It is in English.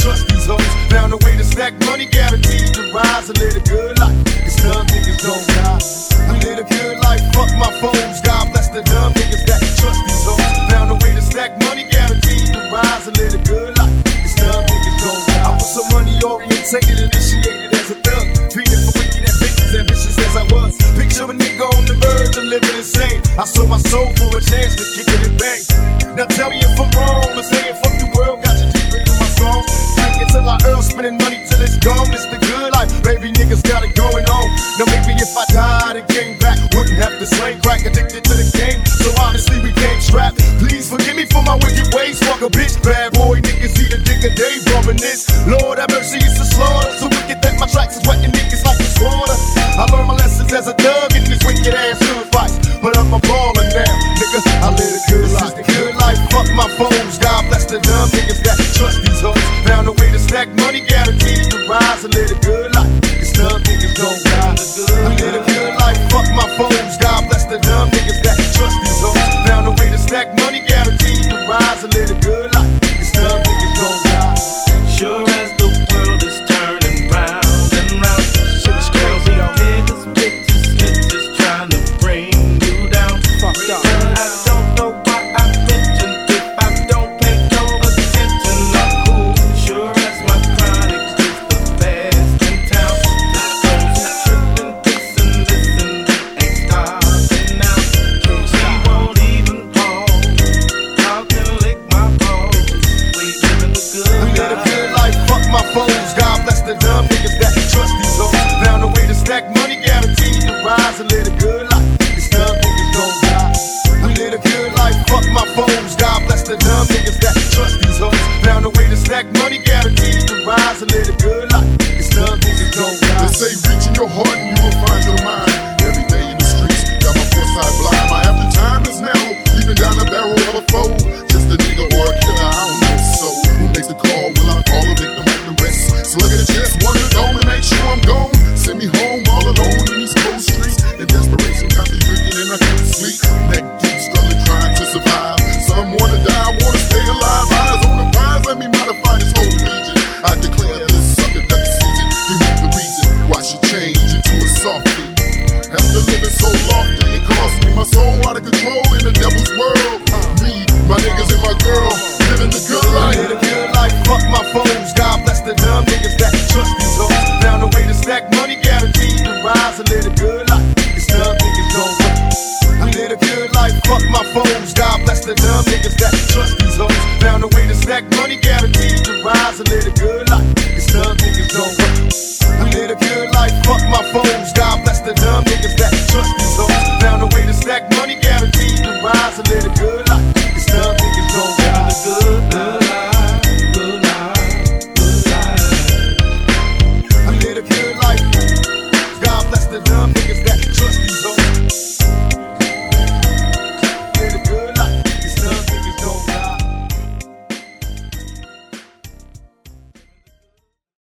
trust these hoes. Found a way to stack money, guaranteed to rise and live a good life. Cause dumb niggas don't die. We live a good life, fuck my foes. God bless the dumb niggas that trust these hoes. Found a way to stack money, guaranteed to rise and live a good life. Cause dumb niggas don't die. I was so money orientated, initiated as a thug. Feeding for wicked and bitches, ambitious as I was. Picture a nigga on the verge of living insane. I sold my soul for a chance to kick it and bang. Now tell me if I'm wrong, but saying fuck the world, got you deep in my song. Drink it till I earn, spending money till it's gone. It's the good life, baby niggas got it going on. Now maybe if I died and came back, wouldn't have to slang crack, addicted to the game. So honestly, we came strapped. Please forgive me for my wicked ways. Fuck a bitch, bad boy, niggas eat a dick a day, this. Lord have mercy, it's a slaughter. So wicked that my tracks is wetting niggas like a slaughter. I learned my lessons as a thug in this wicked ass hood fight. But I'm a baller now, nigga. I live a good life. Bless the a stack money, guaranteed to rise and live a good life. Dumb niggas don't die. They say reach in your heart and you will find softie. After living so lofty, it cost me my soul out of control in the devil's world. Me, my niggas and my girl, living the good life. live fuck my foes. God bless the dumb niggas that trust these hoes. Found a way to stack money, guaranteed to rise and live a good life. These dumb niggas don't. We live a good life, fuck my foes. God bless the dumb niggas that trust these hoes. Found a way to stack money, guaranteed to rise and live a good life.